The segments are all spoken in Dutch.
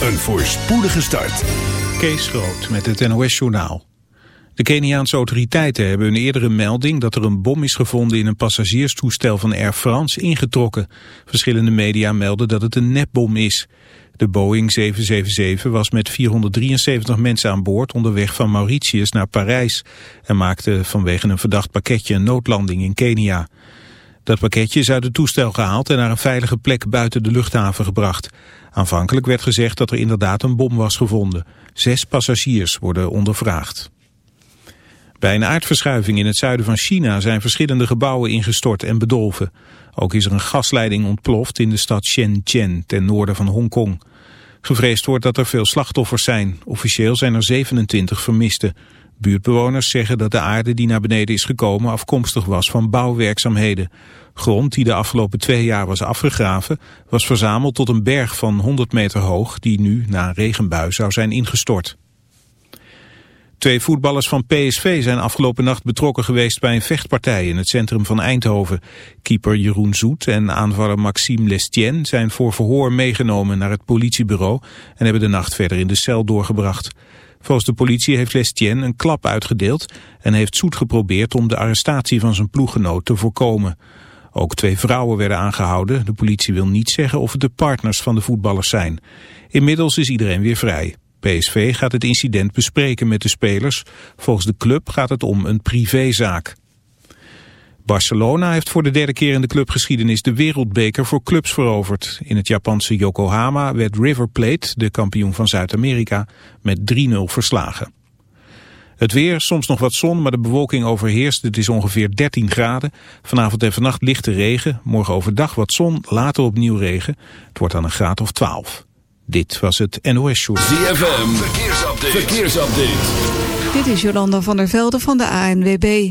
Een voorspoedige start. Kees Groot met het NOS-journaal. De Keniaanse autoriteiten hebben een eerdere melding dat er een bom is gevonden in een passagierstoestel van Air France ingetrokken. Verschillende media melden dat het een nepbom is. De Boeing 777 was met 473 mensen aan boord onderweg van Mauritius naar Parijs en maakte vanwege een verdacht pakketje een noodlanding in Kenia. Dat pakketje is uit het toestel gehaald en naar een veilige plek buiten de luchthaven gebracht. Aanvankelijk werd gezegd dat er inderdaad een bom was gevonden. Zes passagiers worden ondervraagd. Bij een aardverschuiving in het zuiden van China zijn verschillende gebouwen ingestort en bedolven. Ook is er een gasleiding ontploft in de stad Shenzhen ten noorden van Hongkong. Gevreesd wordt dat er veel slachtoffers zijn. Officieel zijn er 27 vermisten. Buurtbewoners zeggen dat de aarde die naar beneden is gekomen afkomstig was van bouwwerkzaamheden. Grond die de afgelopen twee jaar was afgegraven was verzameld tot een berg van 100 meter hoog die nu na een regenbui zou zijn ingestort. Twee voetballers van PSV zijn afgelopen nacht betrokken geweest bij een vechtpartij in het centrum van Eindhoven. Keeper Jeroen Zoet en aanvaller Maxime Lestien zijn voor verhoor meegenomen naar het politiebureau en hebben de nacht verder in de cel doorgebracht. Volgens de politie heeft Lestien een klap uitgedeeld en heeft Zoet geprobeerd om de arrestatie van zijn ploeggenoot te voorkomen. Ook twee vrouwen werden aangehouden. De politie wil niet zeggen of het de partners van de voetballers zijn. Inmiddels is iedereen weer vrij. PSV gaat het incident bespreken met de spelers. Volgens de club gaat het om een privézaak. Barcelona heeft voor de derde keer in de clubgeschiedenis de wereldbeker voor clubs veroverd. In het Japanse Yokohama werd River Plate, de kampioen van Zuid-Amerika, met 3-0 verslagen. Het weer, soms nog wat zon, maar de bewolking overheerst. Het is ongeveer 13 graden. Vanavond en vannacht lichte regen. Morgen overdag wat zon, later opnieuw regen. Het wordt dan een graad of 12. Dit was het NOS Show. ZFM, verkeersupdate. verkeersupdate. Dit is Jolanda van der Velde van de ANWB.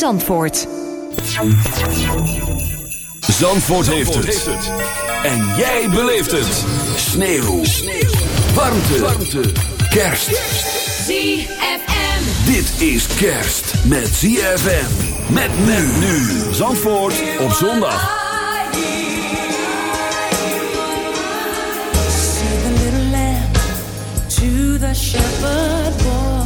Zandvoort. Zandvoort, heeft, het. En jij beleeft het. Sneeuw. Sneeuw. Warmte. Warmte. Kerst. ZFM. Dit is kerst met ZFM. Met men nu. Zandvoort op zondag. Sing a little lamb to the shepherd boy.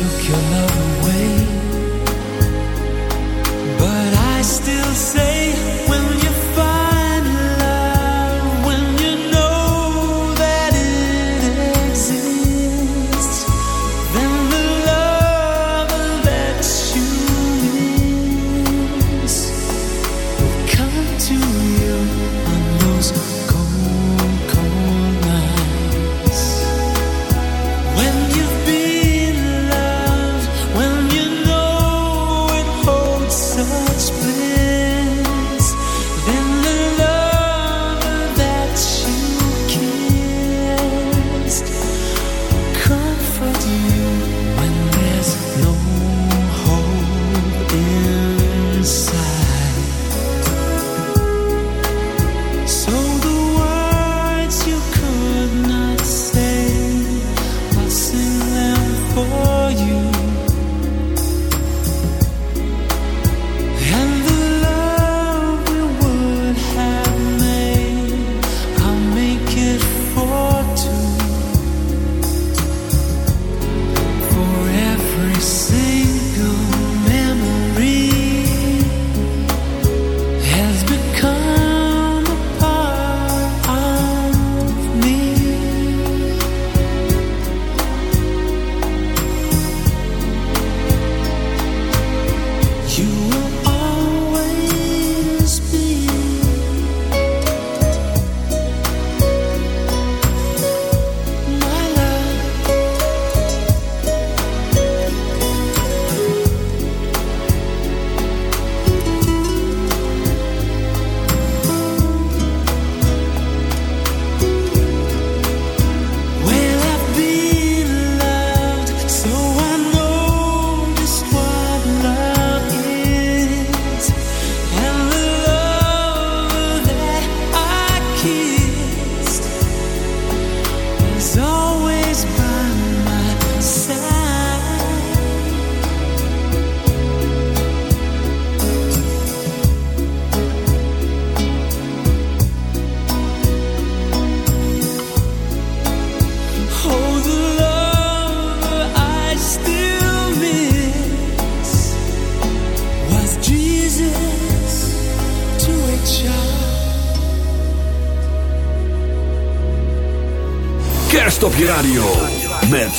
took your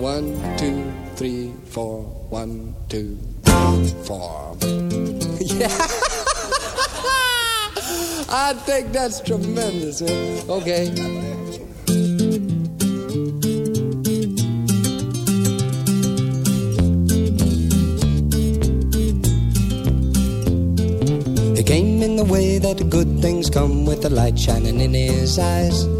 One, two, three, four. One, two, four. yeah. I think that's tremendous. Okay. He came in the way that good things come with the light shining in his eyes.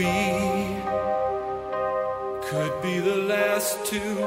We could be the last two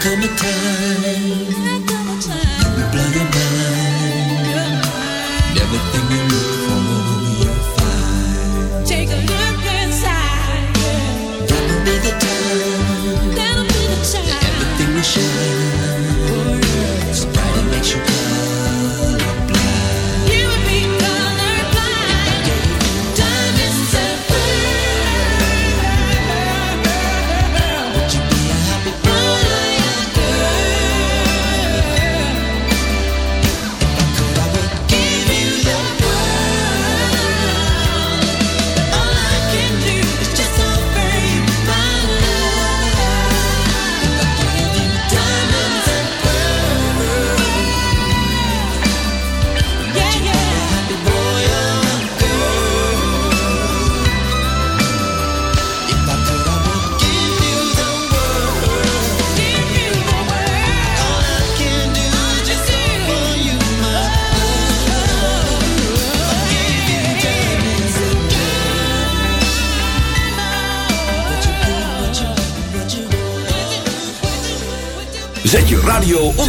Come a time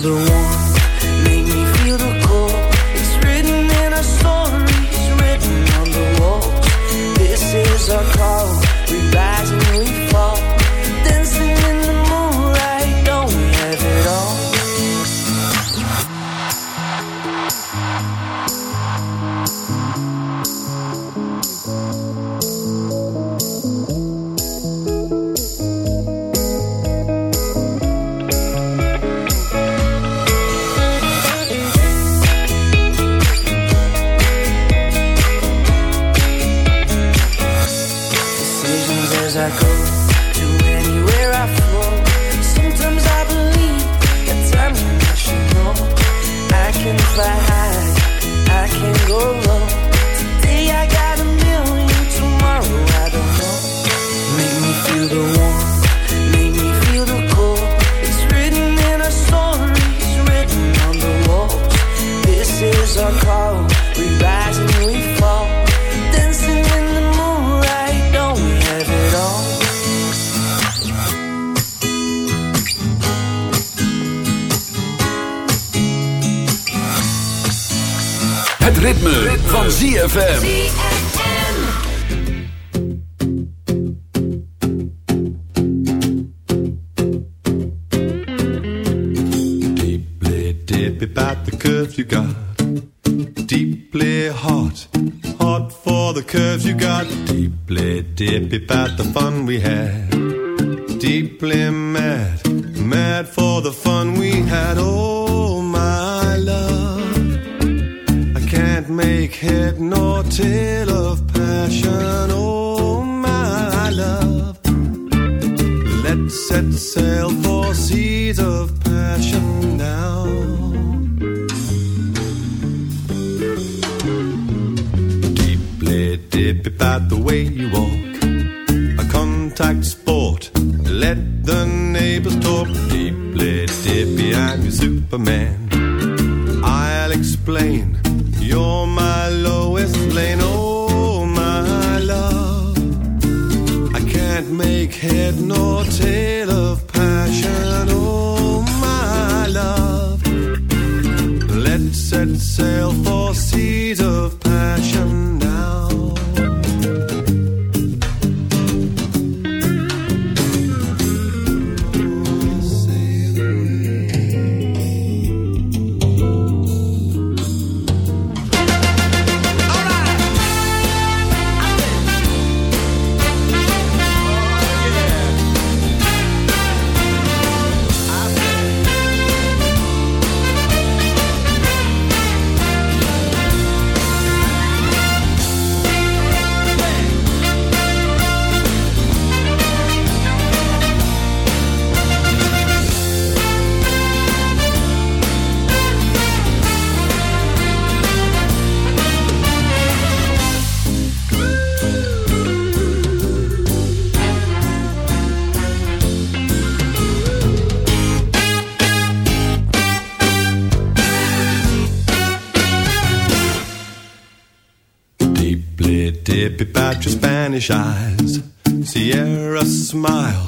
the one Spanish eyes, Sierra smile.